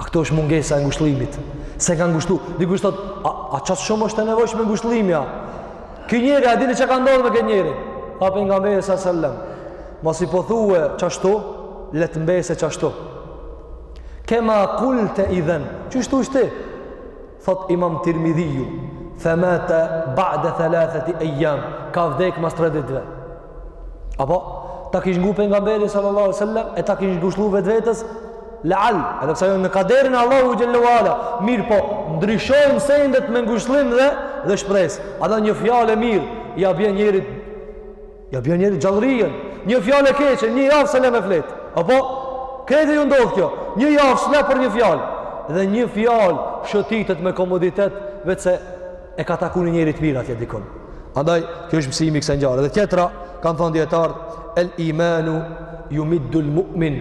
A kjo është mungesa e ngushllimit. S'e ka ngushllu, dikush thot, a, a qaq shumë është e nevojshme ngushllimja? Ky njeri, a e dini çka ka ndodh me këtë njeri? Tha, pejgamberi sallallahu alejhi ve sellem, masi po thue qashtu, le të mbese qashtu. Kema kulte idhen, qështu ishte, thot imam Tirmidhiu, fe mate ba'de thelatheti ejam, ka vdek mas tre ditve. Apo, ta kish ngu pejgamberin sallallahu alejhi ve sellem, e ta kish ngushllu vetveten, leal, edhe pse jon në kaderin e Allahut xhelle ve ala, mirëpo, ndryshojnë sendet me ngushllim dhe, dhe shpresë, andaj një fjalë e mirë, ja bje njerit, Ja bjen njerit gjallërinë, një fjalë e keqe, një javë s'e le me flet. Apo kredi ju ndodh kjo, një javë s'fle për një fjalë dhe një fjalë shëtitet me komoditet veçse e ka taku një njëri të mirë atje dikon. Andaj, kjo është mësimi i kësaj ngjarje. Dhe tjetra, kanë thënë dijetarët, el imanu yumiddul mu'min.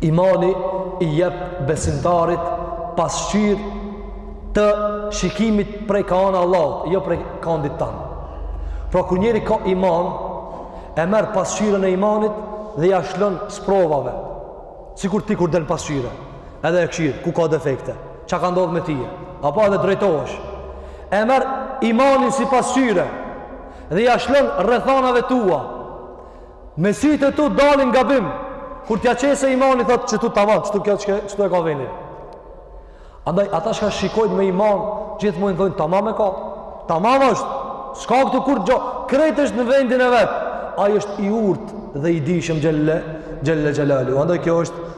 Imani i jep besimtarit pasqyrë të shikimit prej ka ana e Allahut, jo prej kandit tan. Pra kur njeri ka iman, e merr pasqyrën e imanit dhe ja shlon sprovave. Sikur ti kur del n'pasqyre, edhe e kqyr, ku ka defekte, çka ka ndodh me tije, apo edhe drejtohesh. E merr imanin si pasqyre dhe ja shlon rrethanave tua. Me sytë e tu dalin gabim. Kur t'ja qesë imani, thot qetu tamam, qetu kjo, qetu e ka venin. Andaj, ata çka shikojnë me iman, gjithmonë thojnë, tamam e ka. Tamam është. S'ka këtu kurrgjo. Krejt është në vendin e vet. Ai është i urtë dhe i dijshëm xhel-le, xhel-le xhelaluhu. Andaj, kjo është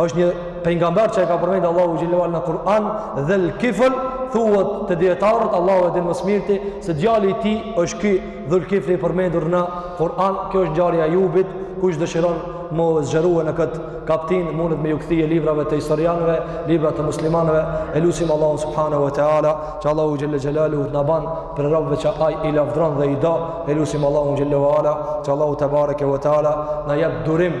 është një pejgamber që e ka përmend Allahu xhelaluhu në Kur'an Dhul Kifl thuhet te dijetarët Allahu e din më së miri se djali i tij është ky Dhul Kifli i përmendur në Kur'an kjo është ngjarja e Ejubit kush dëshiron me u zgjerua në kët kaptinë mundet me ju kthy librave të historianëve libra të muslimanëve e lutim Allahun subhanehu ve teala që Allahu xhel-le xhelaluhu të na ban prej robëve që ai i lavdron dhe i do e lutim Allahun xhel-le ve ala që Allahu tebareke ve teala na jap durim